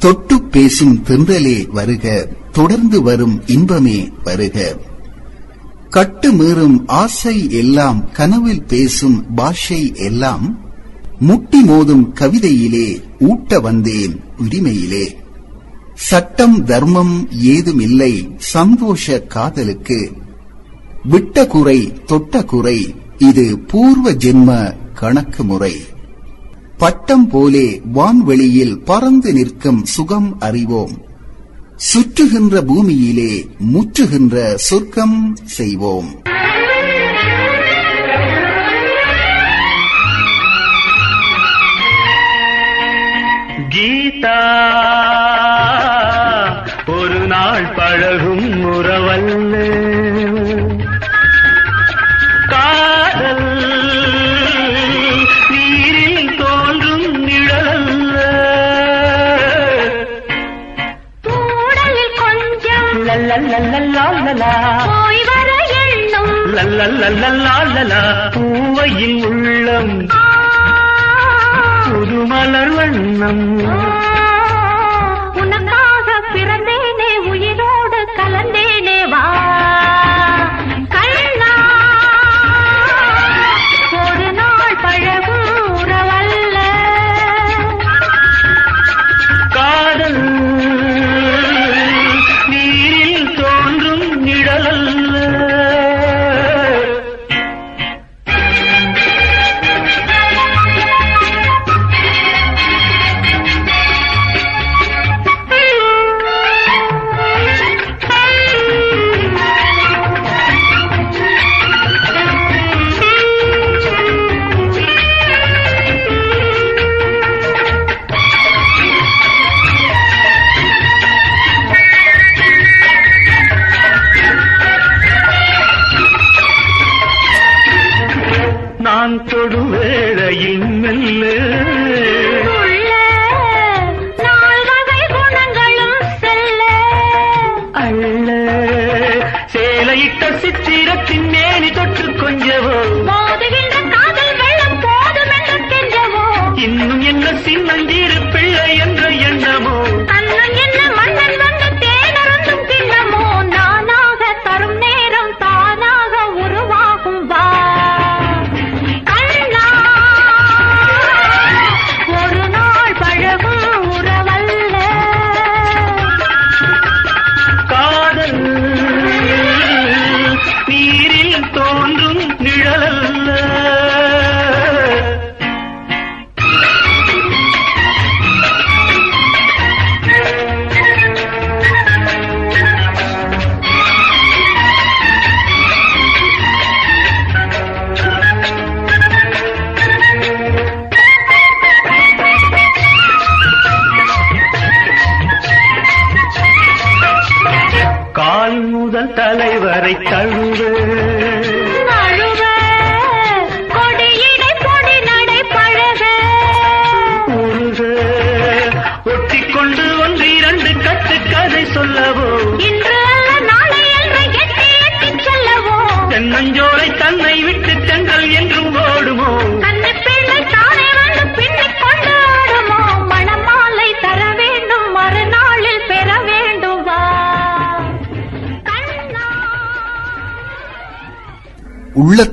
தொட்டு பேசும் தென்றலே வருக தொடர்ந்து வரும் இன்பமே வருக. கட்டு மீறும் ஆசை எல்லாம் கனவில் பேசும் பாஷை எல்லாம் முட்டி மோதும் கவிதையிலே ஊட்ட வந்தேன் உரிமையிலே. சட்டம் தர்மம் ஏதுமில்லை சந்தோஷ காதலுக்கு. விட்ட குறை தொட்ட குறை இது பூர்வ ஜென்ம கணக்கு முறை. பட்டம் போலே வான்வெளியில் பறந்து நிற்கும் சுகம் அறிவோம். சுற்றுகின்ற பூமியிலே முற்றுகின்ற சொர்க்கம் செய்வோம். கீதா ஒரு நாள் பழகும் லல்லல்லல்லல்லா போய் வர எண்ணும். லல்லல்லல்லல்லா பூவையின் உள்ளம். புதுமலர் வண்ணம். உனக்காக பிறந்தேனே உயிரோடு கலந்தேனே வா.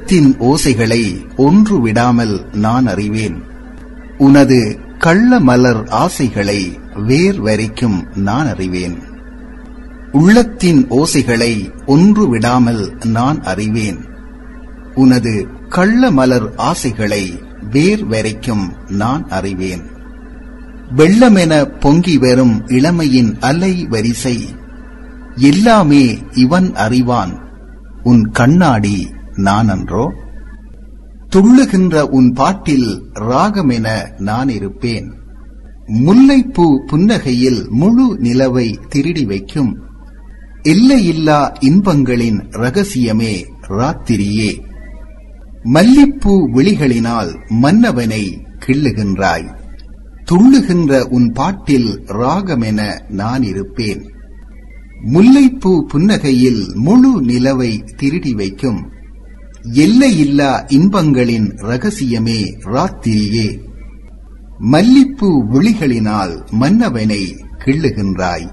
உள்ளத்தின் ஓசைகளை ஒன்று விடாமல் நான் அறிவேன். உனது கள்ள மலர் ஆசைகளை வேர் வரைக்கும் நான் அறிவேன். உள்ளத்தின் ஓசைகளை ஒன்று விடாமல் நான் அறிவேன். உனது கள்ள மலர் ஆசைகளை வேர் வரைக்கும் நான் அறிவேன். வெள்ளமென பொங்கி வரும் இளமையின் அலை வரிசை எல்லாமே இவன் அறிவான். உன் கண்ணாடி நான் அன்றோ துள்ளுகின்ற உன் பாட்டில் ராகமென நான் இருப்பேன். முல்லைப்பூ புன்னகையில் முழு நிலவை திருடி வைக்கும். எல்லையில்லா இன்பங்களின் ரகசியமே ராத்திரியே. மல்லிப்பூ விழிகளினால் மன்னவனை கிள்ளுகின்றாய். துள்ளுகின்ற உன் பாட்டில் ராகமென நான் இருப்பேன். முல்லைப்பூ புன்னகையில் முழு நிலவை திருடி வைக்கும். எல்லையில்லா இன்பங்களின் ரகசியமே ராத்திரியே. மல்லிப்பு விழிகளினால் மன்னவனை கிள்ளுகின்றாய்.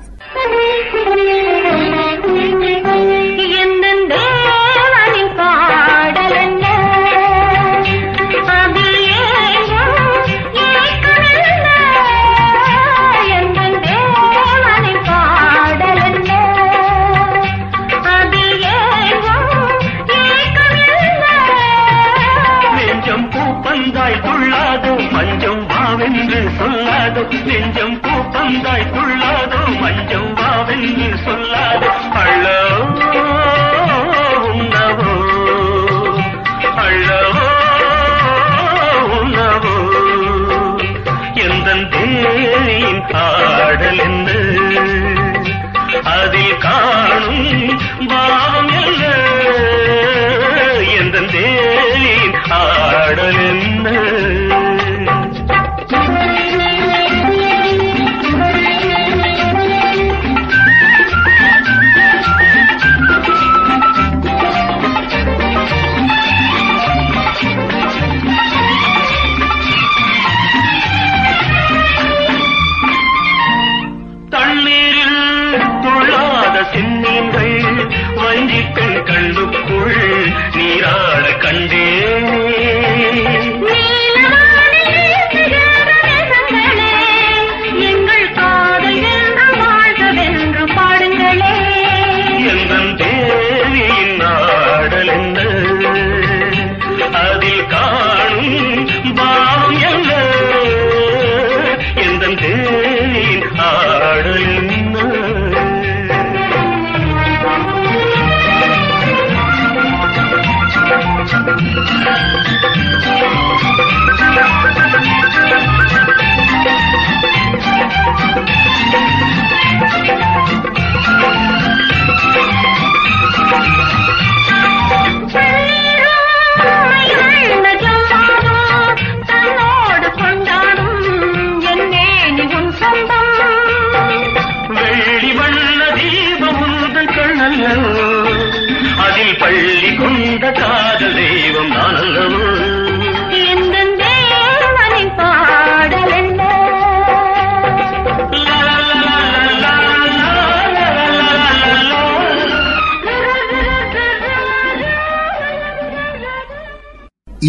அந்த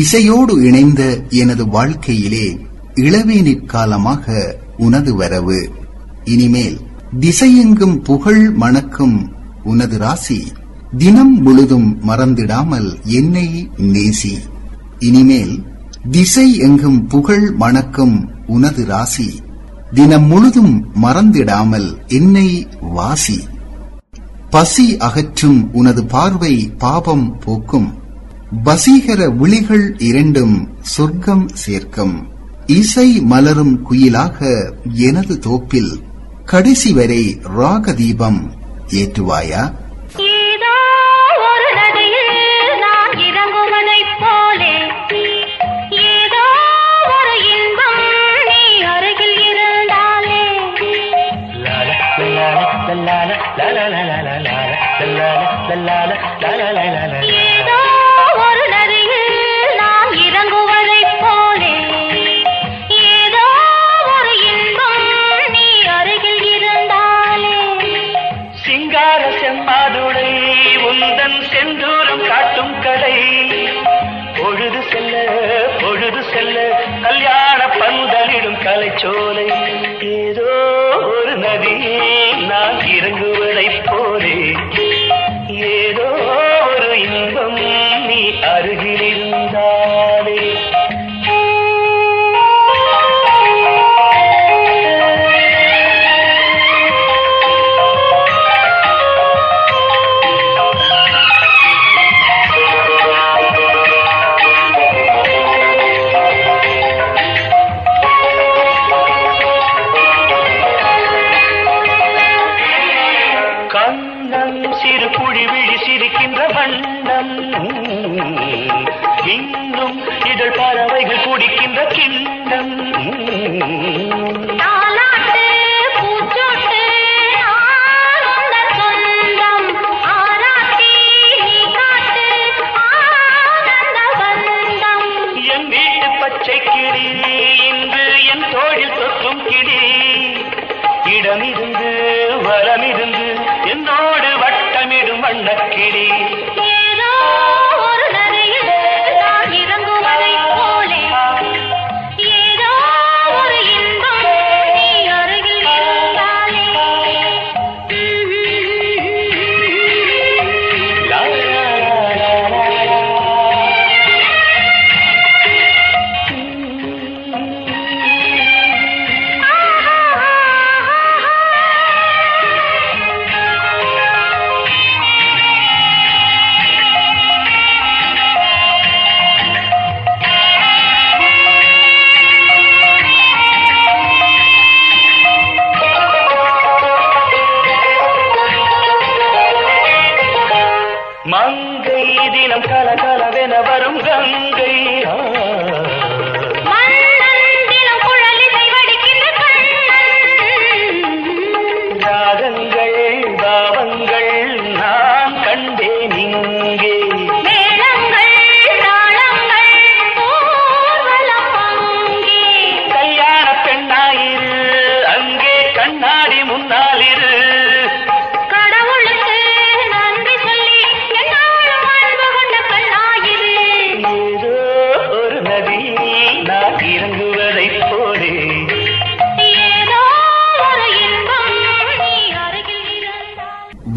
இசையோடு இணைந்த எனது வாழ்க்கையிலே இளவேனிற் காலமாக உனது வரவு. இனிமேல் திசையெங்கும் புகழ் மணக்கும் உனது ராசி தினம் முழுதும் மறந்திடாமல் என்னை நேசி. இனிமேல் திசை எங்கும் புகழ் மணக்கும் உனது ராசி தினம் முழுதும் மறந்திடாமல் என்னை வாசி. பசி அகற்றும் உனது பார்வை பாபம் போக்கும். வசீகர விழிகள் இரண்டும் சொர்க்கம் சேர்க்கும். இசை மலரும் குயிலாக எனது தோப்பில் கடைசி வரை ராக தீபம் ஏற்றுவாயா? சோலை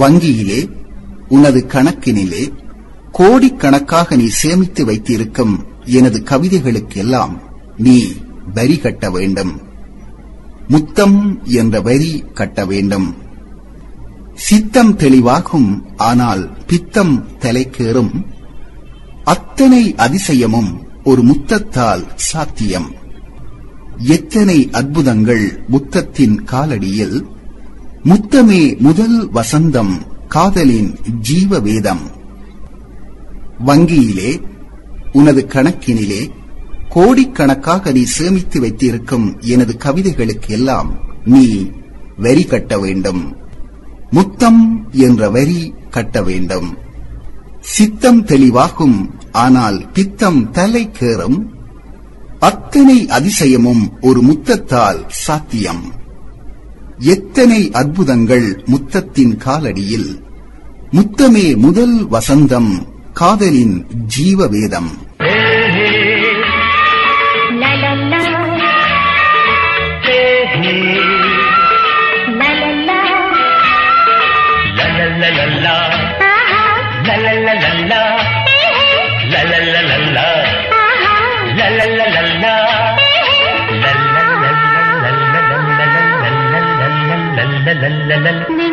வங்கியிலே உனது கணக்கினிலே கோடிக்கணக்காக நீ சேமித்து வைத்திருக்கும் எனது கவிதைகளுக்கெல்லாம் நீ வரி கட்ட வேண்டும். முத்தம் என்ற வரி கட்ட வேண்டும். சித்தம் தெளிவாகும் ஆனால் பித்தம் தலைக்கேறும். அத்தனை அதிசயமும் ஒரு முத்தத்தால் சாத்தியம். எத்தனை அற்புதங்கள் முத்தத்தின் காலடியில் முத்தமே முதல் வசந்தம் காதலின் ஜீவ வேதம் வங்கியிலே உனது கணக்கினிலே கோடிக்கணக்காக நீ சேமித்து வைத்திருக்கும் எனது கவிதைகளுக்கு எல்லாம் நீ வரி கட்ட வேண்டும். முத்தம் என்ற வரி கட்ட வேண்டும். சித்தம் தெளிவாகும் ஆனால் பித்தம் தலை கேறும். அத்தனை அதிசயமும் ஒரு முத்தத்தால் சாத்தியம். எத்தனை அற்புதங்கள் முத்தத்தின் காலடியில். முத்தமே முதல் வசந்தம் காதலின் ஜீவவேதம். لا لا لا. لا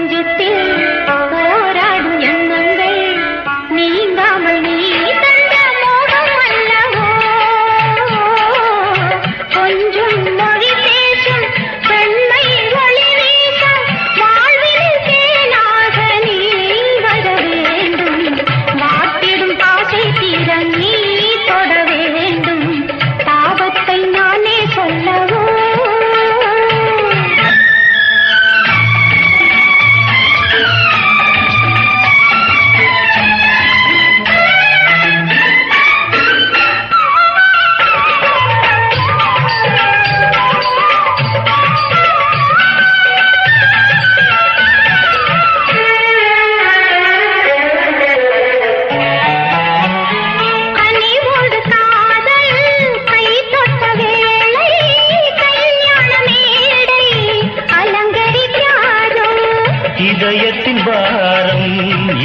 இதயத்தின் பாரம்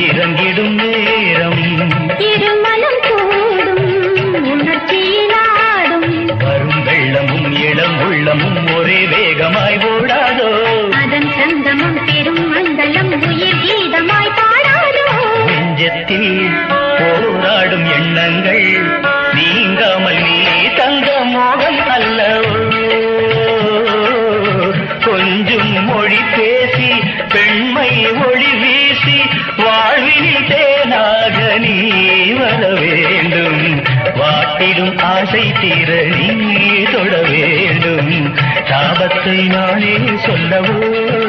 இறங்கிடும் நேரம். இறங்க தீரடி தொட வேண்டும். சாபத்தை நானே சொல்லவோ?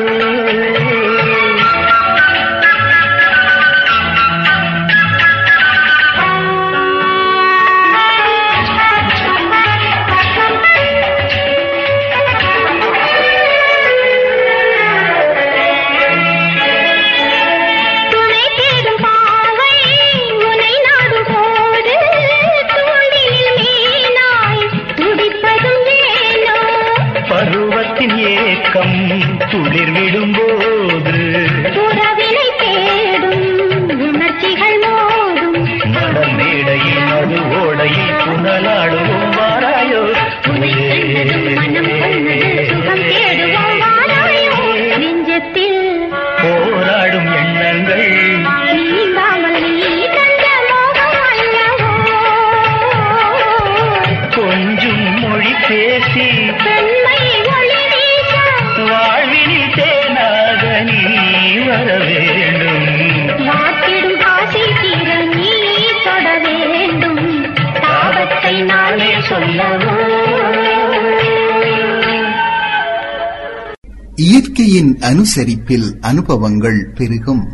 அனுசரிப்பில் அனுபவங்கள் பெருகும்.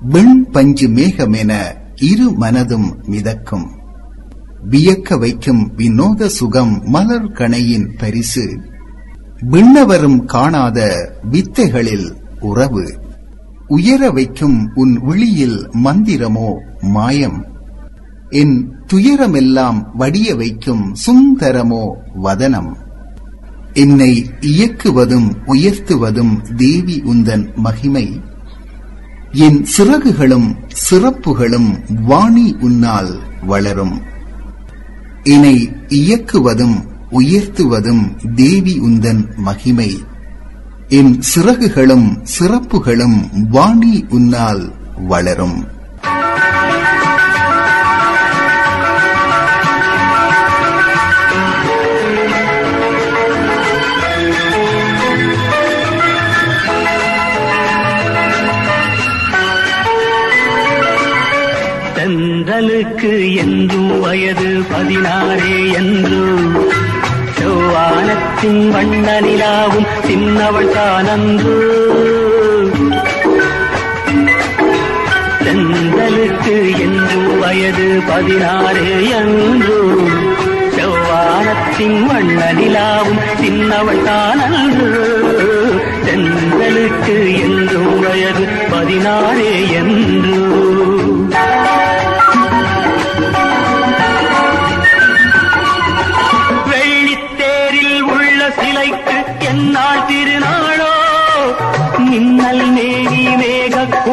வெண் பஞ்சு மேகமென இரு மனதும் மிதக்கும். வியக்க வைக்கும் வினோத சுகம் மலர் கணையின் பரிசு. விண்ணவரும் காணாத வித்தைகளில் உறவு. உயர வைக்கும் உன் விழியில் மந்திரமோ மாயம். என் துயரமெல்லாம் வடிய வைக்கும் சுந்தரமோ வதனம். என்னை இயக்குவதும் உயர்த்துவதும் தேவி உந்தன் மகிமை. என் சிறகுகளும் சிறப்புகளும் வாணி உன்னால் வளரும். என்னை இயக்குவதும் உயர்த்துவதும் தேவி உந்தன் மகிமை. என் சிறகுகளும் சிறப்புகளும் வாணி உன்னால் வளரும். தென்றலுக்கு என்றும் வயது பதினாறே என்றும் செவ்வானத்தின் வண்ண நிலாவும் சின்னவள் தானன்று. தென்றலுக்கு என்றும் வயது பதினாறே என்றும் செவ்வானத்தின் வண்ண நிலாவும் சின்னவள் தானன்று. தென்றலுக்கு என்றும் வயது பதினாறே என்றும்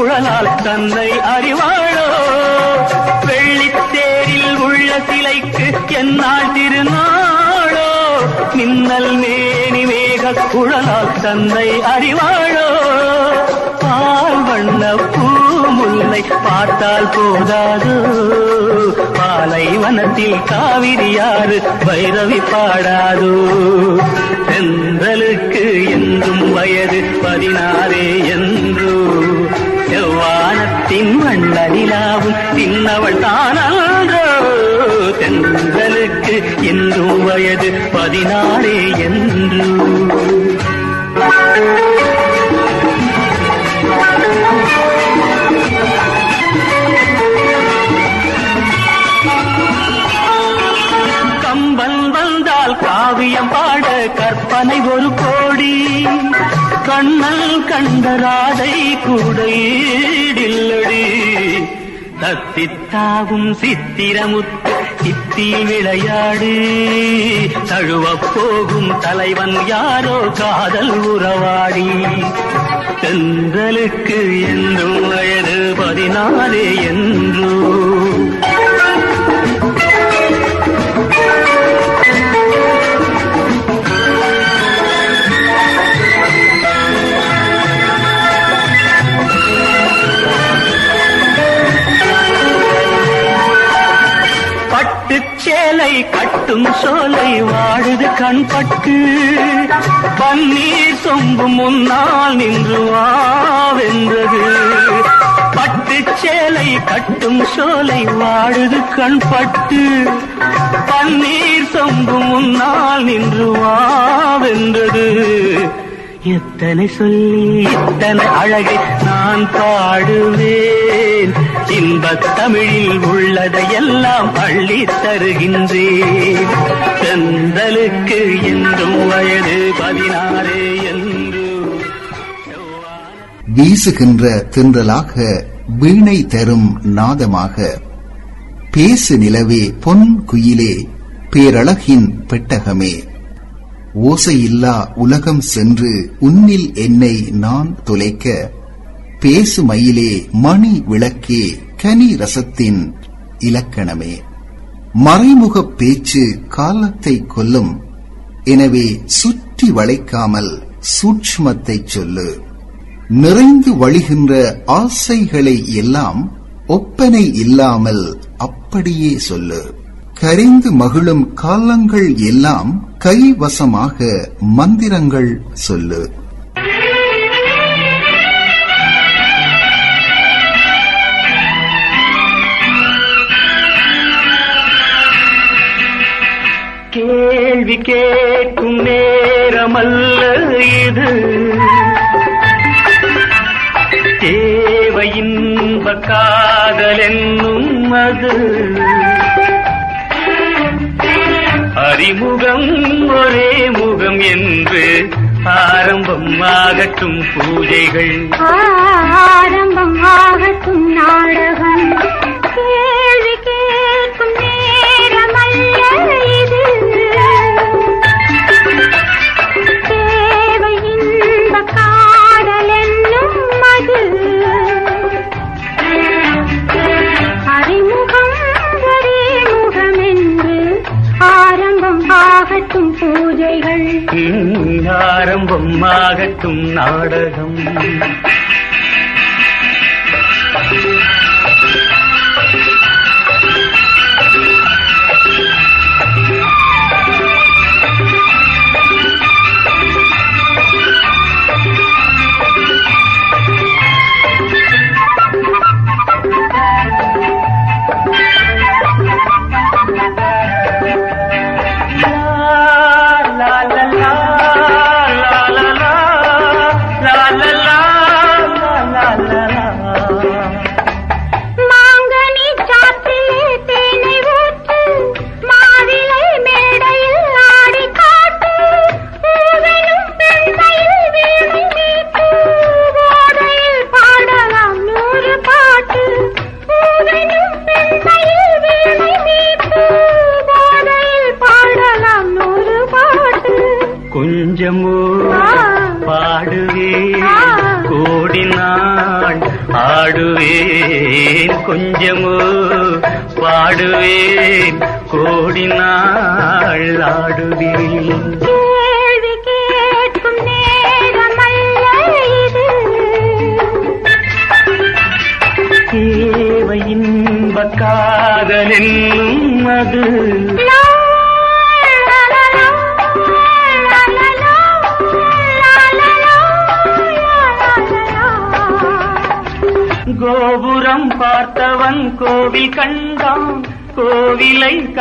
குழலால் தந்தை அறிவாளோ? வெள்ளித்தேரில் உள்ள சிலைக்கு என்னால் திருநாளோ? மின்னல் மேனி மேக குழலால் தந்தை அறிவாளோ? பால் வண்ண பூமுல்லை பார்த்தால் போதாது? பாலை வனத்தில் காவிரியாறு வைரவி பாடாதோ? தென்றலுக்கு என்றும் வயது பதினாறே என்று? செவ்வானத்தின் வண்ண நிலாவும் சின்னவள் தானன்றோ. தென்றலுக்கு என்றும் வயது பதினாலே என்று. கம்பன் வந்தால் காவியம் பாட கற்பனை ஒரு கோடி. கண்ணல் கண்ட ராதை கூட தத்தித்தாவும் சித்திரமுத்து சித்தி விளையாடு. தழுவப் போகும் தலைவன் யாரோ காதல் உறவாடி. தென்றலுக்கு என்றும் வயது பதினாலே என்றும். சோலை கட்டும் சோலை வாழுது கண்பட்டு. பன்னீர் சொம்பு முன்னால் நின்று வாவென்றது பட்டு சேலை கட்டும் சோலை வாழுது கண்பட்டு. பன்னீர் சொம்பு முன்னால் நின்று வாவென்றது எத்தனை சொல்லி இத்தனை அழகை நான் பாடுவேன். இன்பத் தமிழில் உள்ளதையெல்லாம் அள்ளி தருகின்றேன் செந்தலுக்கு என்றும் வயது பதினாறு என்று. வீசுகின்ற தின்றலாக வீணை தரும் நாதமாக. பேசு நிலவே பொன் குயிலே பேரழகின் பெட்டகமே. ஓசையில்லா உலகம் சென்று உன்னில் என்னை நான் துளைக்க. பேசுமயிலே மணி விளக்கே கனி ரசத்தின் இலக்கணமே. மறைமுகப் பேச்சு காலத்தை கொல்லும். எனவே சுற்றி வளைக்காமல் சூட்சுமத்தை சொல்லு. நிறைந்து வழிகின்ற ஆசைகளை எல்லாம் ஒப்பனை இல்லாமல் அப்படியே சொல்லு. கரிந்து மகிழும் காலங்கள் எல்லாம் கைவசமாக மந்திரங்கள் சொல்லு. கேள்வி கேட்கும் நேரமல்ல இது. தேவையின்ப காதல் என்னும் அது. அறிமுகம் ஒரே முகம் என்று ஆரம்பம் ஆகட்டும் பூஜைகள். ஆரம்பம் ஆகட்டும் நாடகம். ஆகட்டும் பூஜைகள். ம், ஆரம்பம் ஆகட்டும் நாடகம்.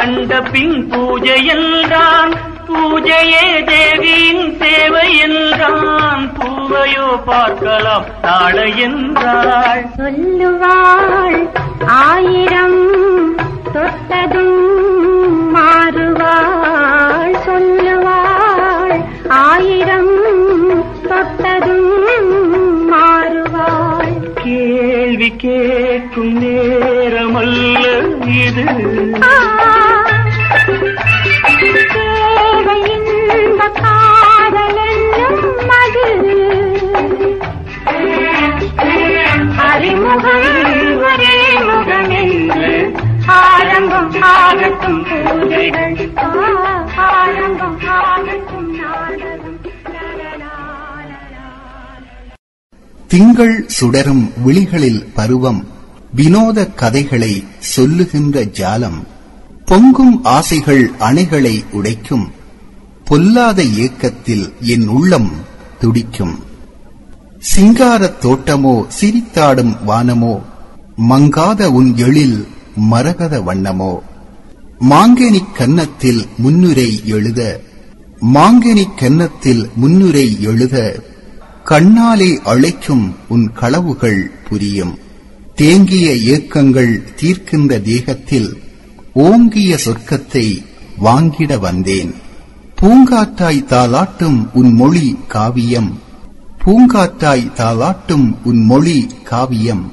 கண்ட பின் பூஜை என்றான். பூஜையே தேவியின் சேவை என்றான். பூவையோ பார்க்கலாம் நாளை என்றாள். சொல்லுவாள் ஆயிரம் தொட்டதும் மாறுவாள். சொல்லுவாள் ஆயிரம் தொட்டதும் மாறுவாள். கேள்வி கேட்கும் நேரமல்ல இது. ஆரம்பம் ஆகட்டும் பூஜைகள் ஆரம்பம் ஆகட்டும் நாடகம் திங்கள் சுடரும் விழிகளில் பருவம் வினோத கதைகளை சொல்லுகின்ற ஜாலம். பொங்கும் ஆசைகள் அணைகளை உடைக்கும். பொல்லாத ஏக்கத்தில் என் உள்ளம் துடிக்கும். சிங்காரத் தோட்டமோ சிரித்தாடும் வானமோ மங்காத உன் எழில் மரகத வண்ணமோ. மாங்கனி கன்னத்தில் முன்னுரை எழுத மாங்கனிக் கன்னத்தில் முன்னுரை எழுத கண்ணாலே அழைக்கும் உன் களவுகள் புரியும். தேங்கிய ஏக்கங்கள் தீர்க்கின்ற தேகத்தில் ஓங்கிய சொர்க்கத்தை வாங்கிட வந்தேன். பூங்காற்றாய் தாலாட்டும் உன் மொழி காவியம். பூங்காற்றாய் தாலாட்டும் உன் மொழி காவியம்.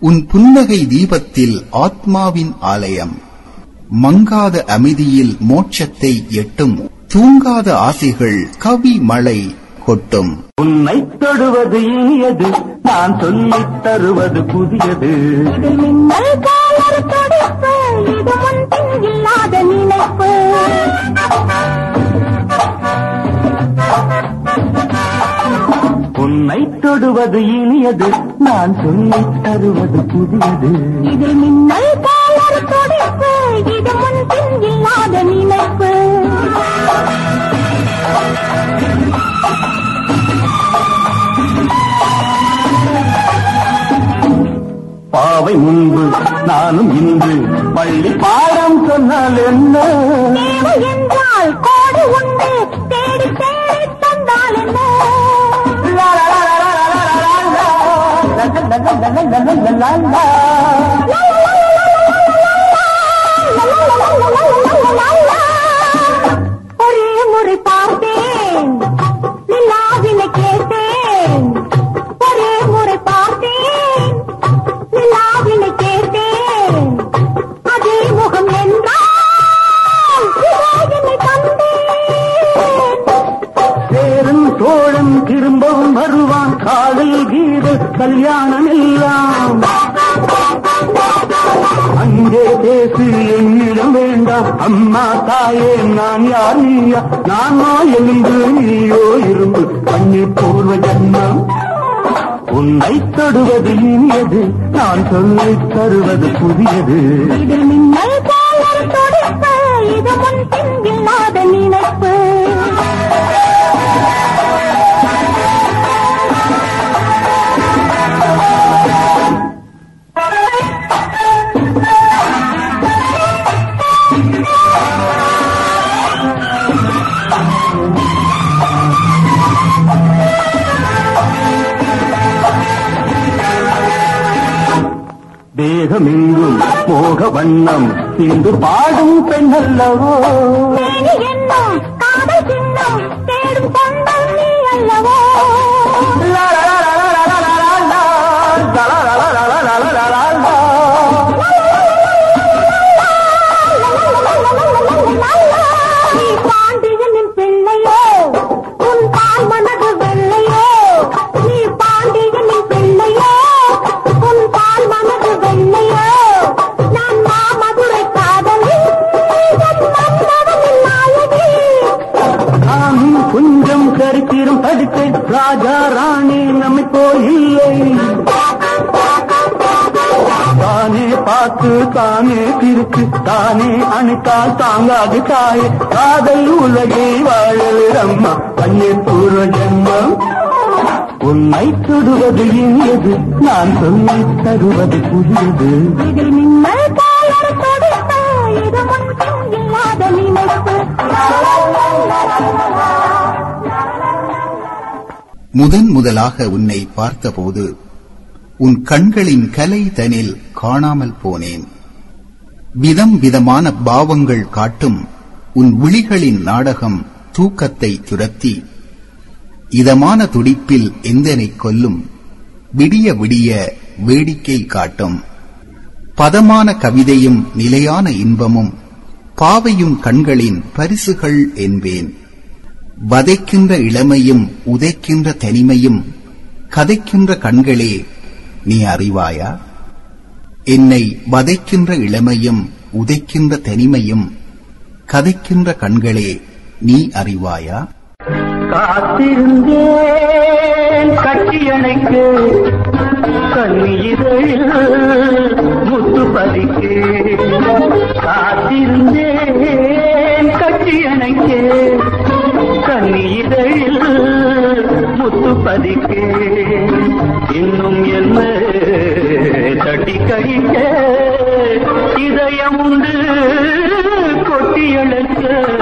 உன் புன்னகை தீபத்தில் ஆத்மாவின் ஆலயம். மங்காத அமைதியில் மோட்சத்தை எட்டும். தூங்காத ஆசைகள் கவி மழை கொட்டும். உன்னை தொடுவது இனியது நான் சொல்லித் தருவது புதியது. இது முன்பின் இல்லாத நினைப்பு. உன்னை தொடுவது இனியது நான் சொல்லித் தருவது புதியது. இது மின்னல் காலர் துடிப்பு இது முன்பின் இல்லாத நினைப்பு. பாவை முன்பு நானும் இன்று பள்ளி பாடம் சொன்னால் என்ன என்றால் கோடு உண்டு தேடி தேடி தந்தால் என்ன காதல் கீத கல்யாணம் எல்லாம் அங்கே பேசு என்னிடம் வேண்டாம் அம்மா தாயே நான் யார்? நீயா? நானோ எழுந்து நீயோ இருந்து பண்ணி பூர்வ ஜன்மம் உன்னை தொடுவது இனியது நான் சொல்லி தருவது புதியது. இது மின்னல் காலர் துடிப்பு இது முன்பின் இல்லாத நினைப்பு. தேகமெங்கும் மோக வண்ணம். இன்று பாடும் பெண்ணல்லவோ? காதல் சின்னம் தேடும் சொந்தம் நீ அல்லவோ பார்த்து தானே பிரித்து தானே அணைத்தால் தாங்காது தாயே. காதல் உலகை வாழலம்மா கண்ணீர் பூர்வ ஜென்மம். உன்னை தொடுவது இனியது நான் சொல்லித் தருவது புதியது. இதில் இல்லாத நினைப்பு. முதன் முதலாக உன்னை பார்த்தபோது உன் கண்களின் கலை தனில் காணாமல் போனேன். விதம் விதமான பாவங்கள் காட்டும் உன் விழிகளின் நாடகம் தூக்கத்தை துரத்தி. இதமான துடிப்பில் எந்தனை கொல்லும் விடிய விடிய வேடிக்கை காட்டும். பதமான கவிதையும் நிலையான இன்பமும் பாவையும் கண்களின் பரிசுகள் என்பேன். வதைக்கின்ற இளமையும் உதைக்கின்ற தனிமையும் கதைக்கின்ற கண்களே நீ அறிவாயா? என்னை வதைக்கின்ற இளமையும் உதைக்கின்ற தனிமையும் கதைக்கின்ற கண்களே நீ அறிவாயா? காத்திருந்தேன் கட்டியணைக்கு கண்ணீரில் முத்து பதிக்கு காத்திருந்தேன் கட்டியணைக்கு கண்ணீரில் முத்து பதிக்கு. இன்னும் என்ன? தட்டி கழிக்க. இதயம் உண்டு கொட்டியழைக்க பஞ்சி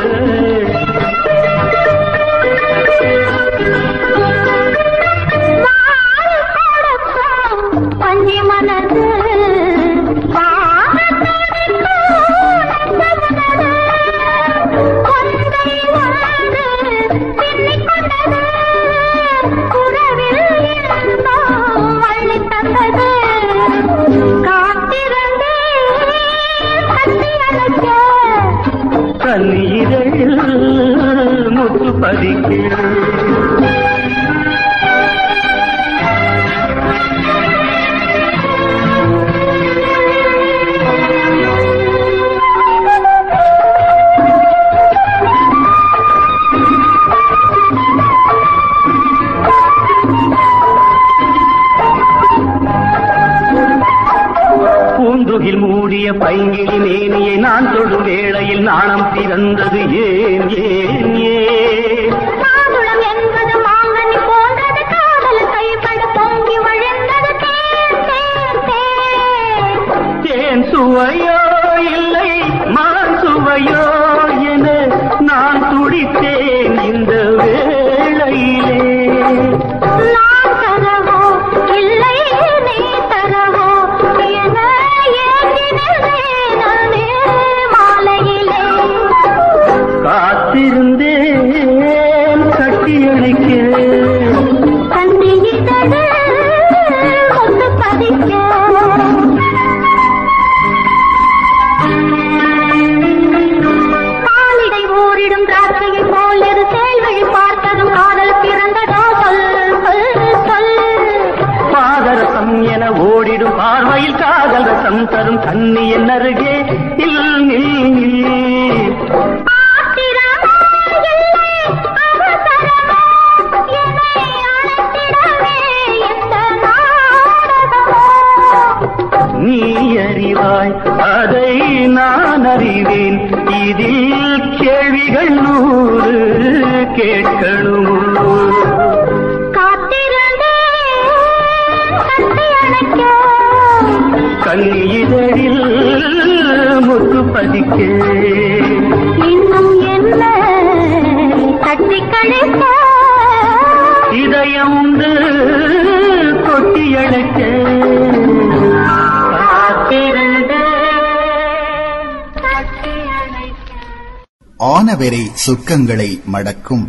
கட்டியளிக்கிறேன் மாவரை சொர்க்கங்களை மடக்கும்.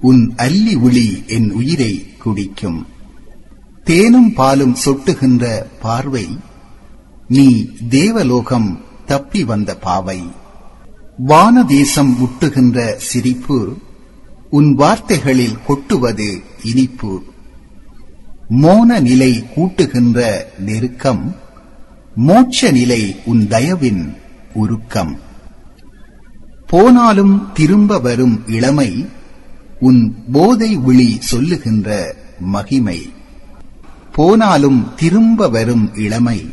உன் அல்லி ஒளி என் உயிரை குடிக்கும். தேனும் பாலும் சொட்டுகின்ற பார்வை நீ தேவலோகம் தப்பி வந்த பாவை. வான தேசம் முட்டுகின்ற சிரிப்பு உன் வார்த்தைகளில் கொட்டுவது இனிப்பு. மோன நிலை கூட்டுகின்ற நெருக்கம் மோட்ச நிலை உன் தயவின் உருக்கம். போனாலும் திரும்ப வரும் இளமை உன் போதை விழி சொல்லுகின்ற மகிமை. போனாலும் திரும்ப வரும் இளமை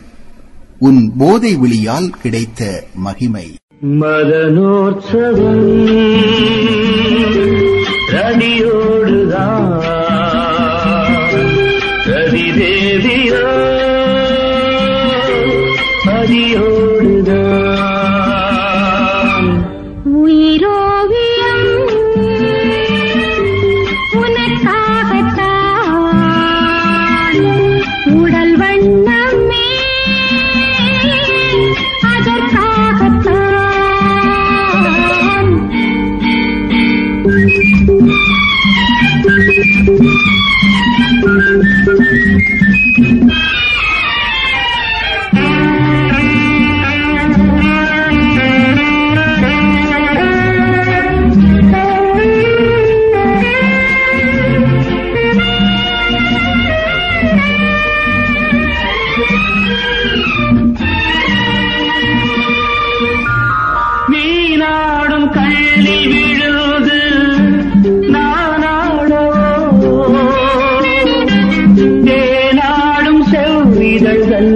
உன் போதை விழியால் கிடைத்த மகிமை. மதனோற்சவம் ரடியோடுதான் ரவி தேவியோ இதழ்கள்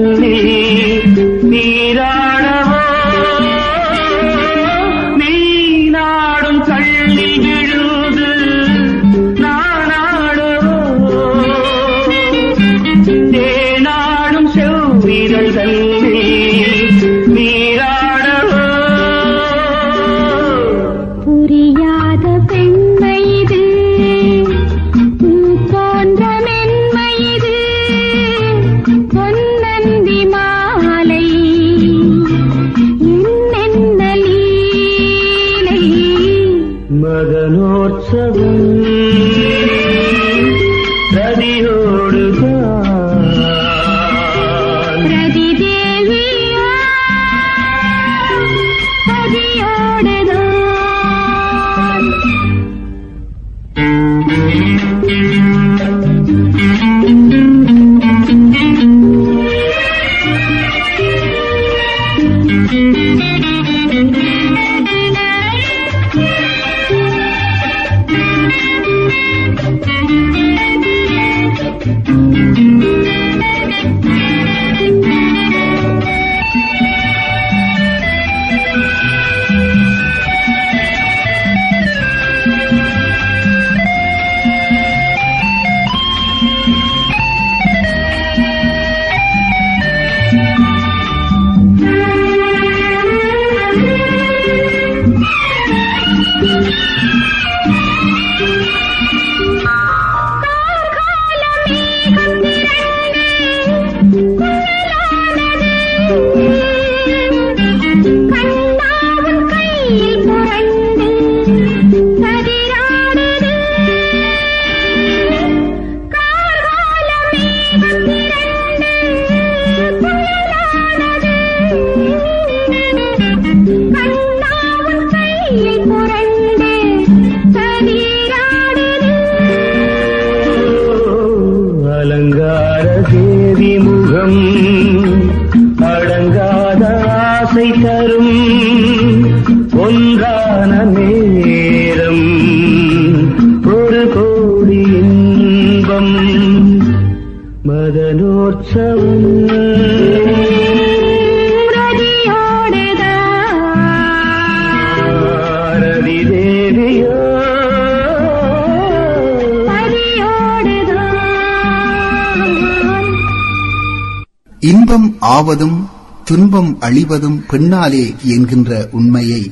குடும்பம் அழிவதும் பெண்ணாலே என்கின்ற உண்மையை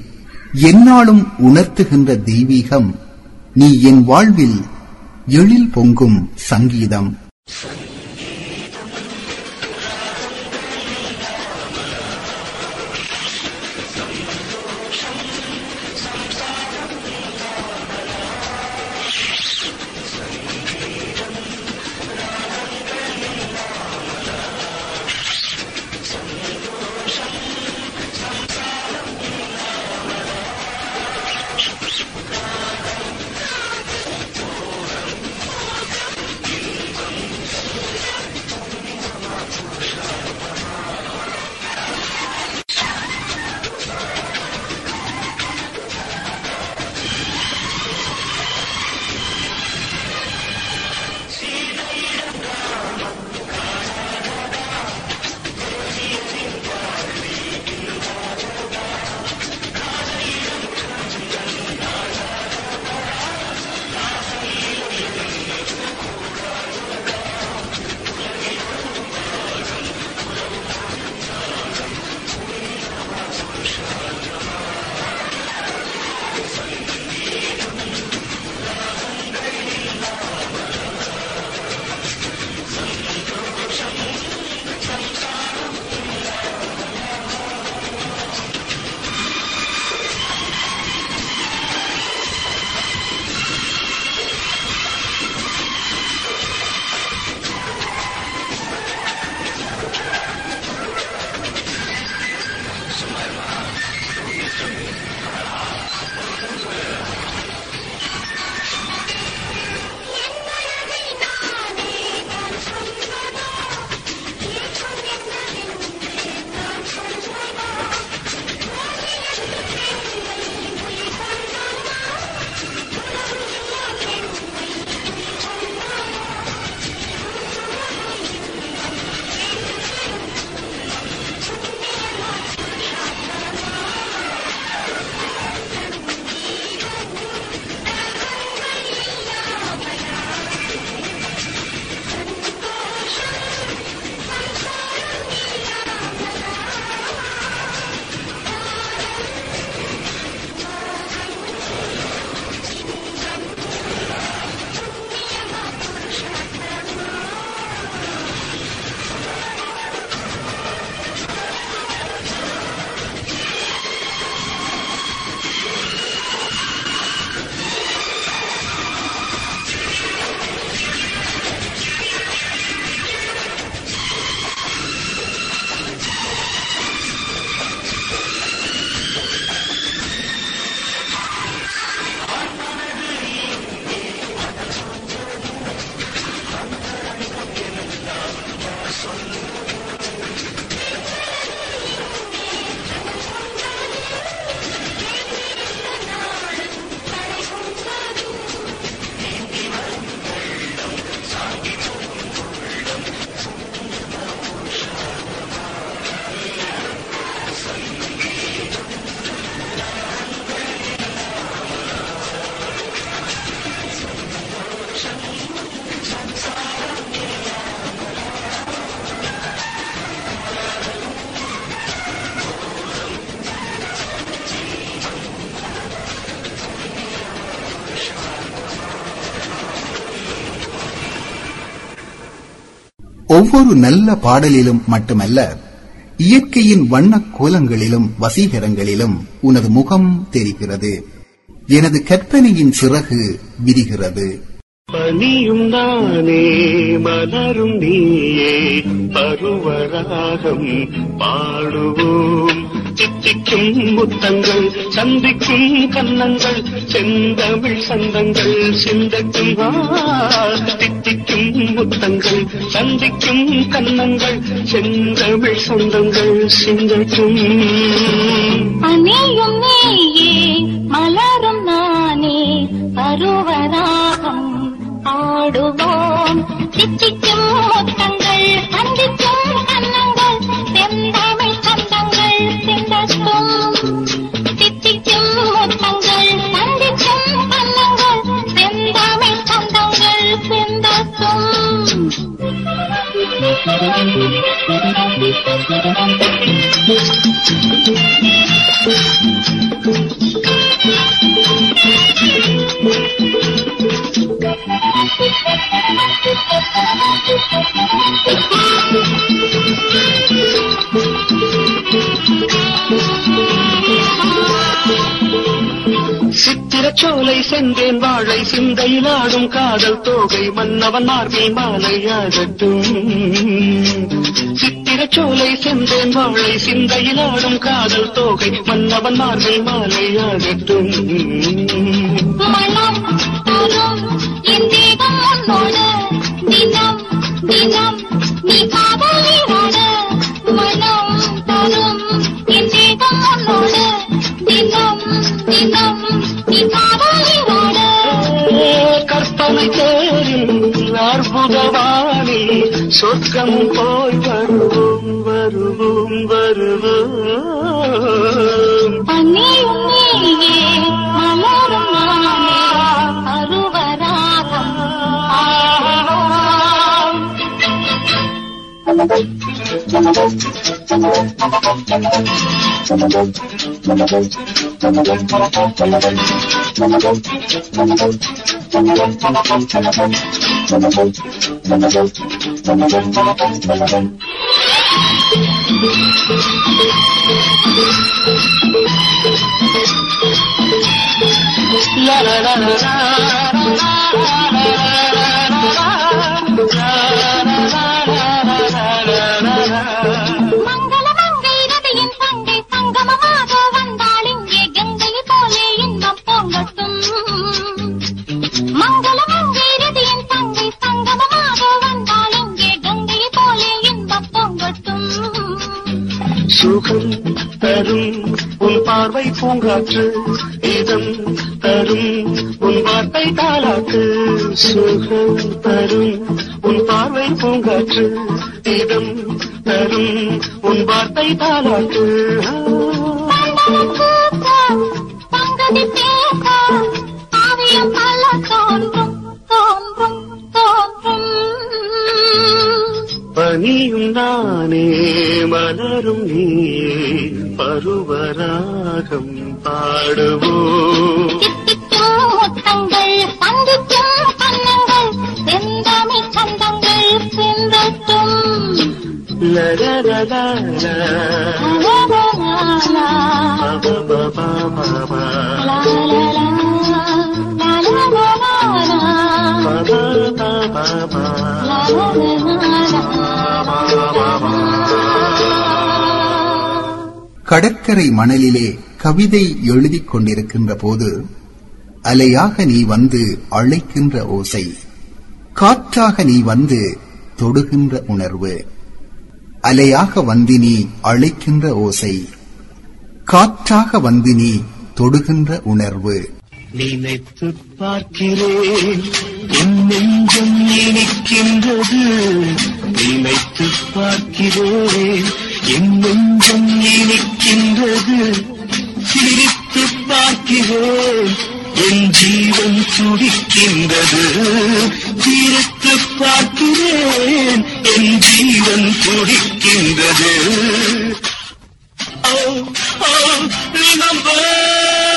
என்னாலும் உணர்த்துகின்ற தெய்வீகம் நீ என் வாழ்வில் எழில் பொங்கும் சங்கீதம். ஒவ்வொரு நல்ல பாடலிலும் மட்டுமல்ல இயற்கையின் வண்ணக் கோலங்களிலும் வசீகரங்களிலும் உனது முகம் தெரிகிறது. எனது கற்பனையின் சிறகு விரிகிறது. பனியும் நானே மலரும் நீயே பருவராகம் பாடுவோம். முத்திக்கும் முத்தங்கள் சந்திக்கும் கன்னங்கள் செந்தமிழ் சந்தங்கள் சிந்தக்கும் தித்திக்கும் முத்தங்கள் சந்திக்கும் கன்னங்கள் செந்தமிழ் சந்தங்கள் சிந்தக்கும். அணியும் சித்திரச்சோலை செந்தேன் வாழை சிந்தையில் ஆடும் காதல் தோகை மன்னவன் மார்பில் மாலை ஆகட்டும் சித்திரச்சோலை செந்தேன் வாழை சிந்தையிலாடும் காதல் தோகை மன்னவன் தினம் நீ காதலியோட கற்பனை தேரில் அற்புதவானில் சொர்க்கம் போய் வருவோம். வருவோம் வருவோம் Thank you. La la la la la கடற்கரை மணலிலே கவிதை எழுதிக் கொண்டிருக்கின்ற போது அலையாக நீ வந்து அழைக்கின்ற ஓசை காற்றாக நீ வந்து தொடுகின்ற உணர்வு அலையாக வந்து நீ அழைக்கின்ற ஓசை காற்றாக வந்து நீ தொடுகின்ற உணர்வு. நினைத்து பார்க்கிறேன் என் நினைத்து பார்க்கிறேன் என் நெஞ்சம் இனிக்கின்றது சிரித்து பார்க்கிறேன் என் ஜீவன் துடிக்கின்றது. சிரித்து பார்க்கிறேன். என் ஜீவன் துடிக்கின்றது. Oh, oh, remember.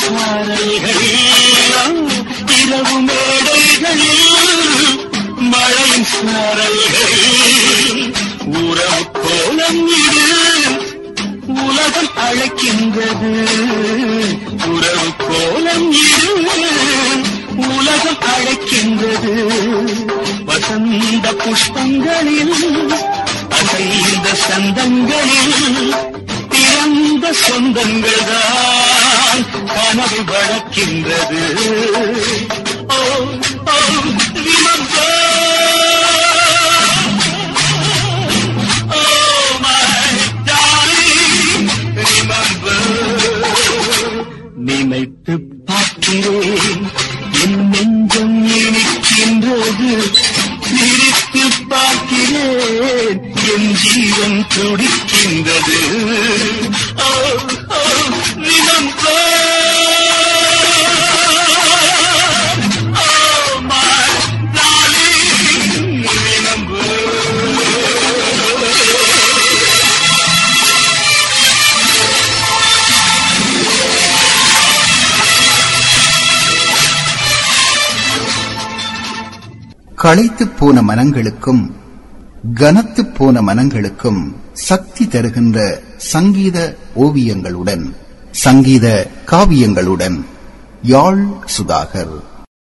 சாரல்களில் இரவு மேடைகளில் மழையின் சாரல்களில் உறவு கோலம் இது உலகம் அழைக்கின்றது உறவு கோலம் இது உலகம் அழைக்கின்றது வசந்த புஷ்பங்களில் அசைந்த சந்தங்களில் பிறந்த சொந்தங்கள் தான் கனவு வளர்க்கின்றது. ஓ ஓ remember. நினைத்து பார்க்கிறேன். என் நெஞ்சம் இனிக்கின்றது. நினைத்து பார்க்கிறேன். என் ஜீவன் துடிக்கின்றது. களைத்துப் போன மனங்களுக்கும் கனத்துப் போன மனங்களுக்கும் சக்தி தருகின்ற சங்கீத ஓவியங்களுடன் சங்கீத காவியங்களுடன் யாழ் சுதாகர்.